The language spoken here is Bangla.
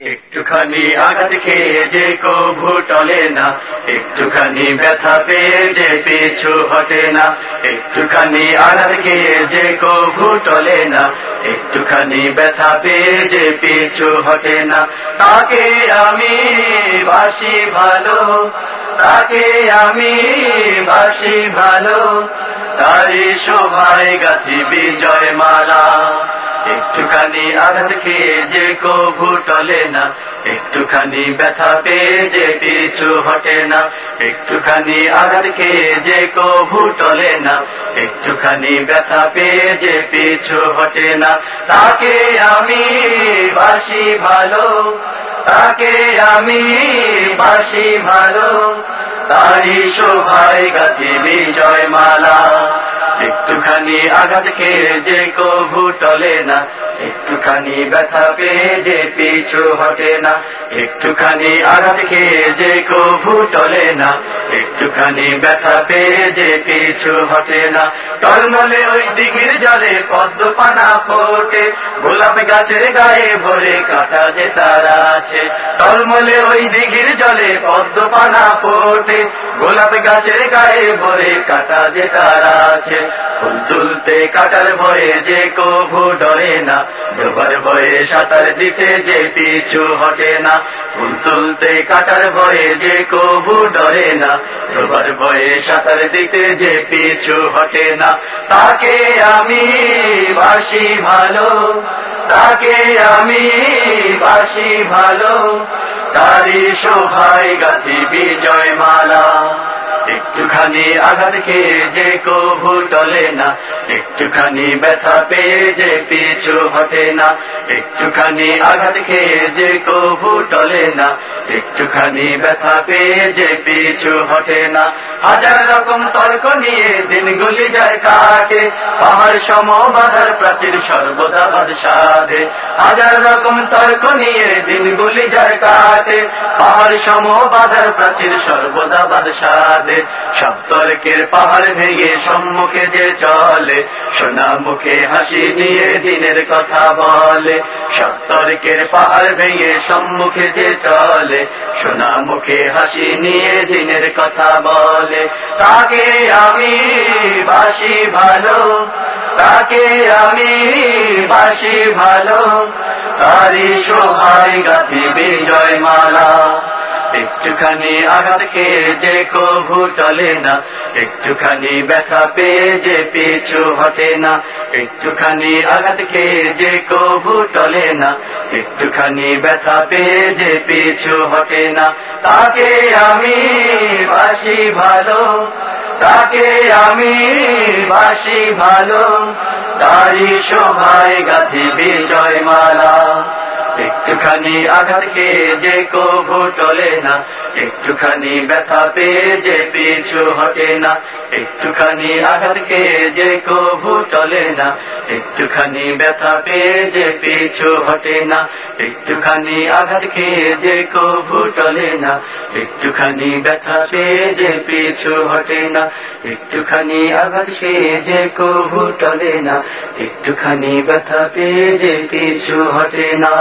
একটুখানি আঘাত খেয়ে যে কভু টলে না, একটুখানি ব্যথা পেয়ে যে পিছু হটে না, একটুখানি আঘাত খেয়ে যে কভু টলে না, একটুখানি ব্যথা পেয়ে যে পিছু হটে না। তাকে আমি বাসি ভালো, তাকে আমি বাসি ভালো তারি শোভায় গাথি বিজয় মালা একটুখানি আঘাত খেয়ে যে কভু টলে না। একটুখানি ব্যথা পেয়ে যে পিছু হটে না। একটুখানি আঘাত খেয়ে যে কভু টলে না। একটুখানি ব্যথা পেয়ে যে পিছু হটে না। তাকে আমি বাসি ভালো, তাকে আমি বাসি ভালো। তারি শোভায় গাথি বিজয় মালা একটুখানি আঘাত খেয়ে যে কভু টলে না, একটুখানি ব্যথা পেয়ে যে পিছু হটে না, একটুখানি আঘাত খেয়ে যে কভু টলে না। একটুখানি ব্যথা পেয়ে যে পিছু হটে না। টলমলে ওই দিঘির জলে পদ্ম পানা ফোটে। গোলাপ গাছের গায়ে ভরে কাটা যে তারা আছে। টলমলে ওই দিঘির জলে পদ্ম পানা ফোটে। গোলাপ গাছের গায়ে ভরে কাটা যে তারা আছে। ফুল তুলতে কাটার ভয়ে যে কভু ডরে না। ডোবার ভয়ে সাঁতার দিতে যে পিছু হটে না। ফুল তুলতে কাটার ভয়ে যে কবু ডরে না ডোবার ভয়ে সাঁতার দিতে যে পিছু হটে না। তাকে আমি বাসি ভালো, তাকে আমি বাসি ভালো তারি শোভাই গাথি বিজয় মালা একটুখানি আঘাত খেয়ে যে কভু টলে না, একটুখানি ব্যথা পেয়ে যে পিছু হটে না, একটুখানি আঘাত খেয়ে যে কভু টলে না, একটুখানি ব্যথা পেয়ে যে পিছু হটে না। হাজার রকম তর্ক নিয়ে দিনগুলি যায় কাটে পাহাড় সম বাধার প্রাচীর সর্বদা বাদশাদে হাজার রকম তর্ক নিয়ে দিনগুলি যায় কাটে পাহাড় সম বাধার প্রাচীর সর্বদা বাদশাদে সব তর্কের পাহাড় ভেঙে সম্মুখে যে চলে, সোনা মুখে হাসি নিয়ে দিনের কথা বলে। সব তর্কের পাহাড় ভেঙে সম্মুখে যে চলে, সোনা মুখে হাসি নিয়ে দিনের কথা বলে। তাকে আমি বাসি ভালো, তাকে আমি বাসি ভালো। তারি শোভাই গাথি বিজয় মালা একটুখানি আঘাত খেয়ে যে কভু টলে না, একটুখানি ব্যথা পেয়ে যে পিছু হটে না, একটুখানি আঘাত খেয়ে যে কভু টলে না, একটুখানি ব্যথা পেয়ে যে পিছু হটে না। তাকে আমি বাসি ভালো, তাকে আমি বাসি ভালো তারি শোভায় গাথি বিজয় মালা একটুখানি আঘাত খেয়ে যে কবু টলে না একটুখানি ব্যথা পেয়ে যে পিছু হটে না। একটুখানি আঘাত খেয়ে যে কভু টলে না, একটুখানি ব্যথা পেয়ে যে পিছু হটে না, একটুখানি আঘাত খেয়ে যে কভু টলে না, একটুখানি ব্যথা পেয়ে যে পিছু হটে না, একটুখানি আঘাত খেয়ে যে কভু টলে না, একটুখানি ব্যথা পেয়ে যে পিছু হটে না।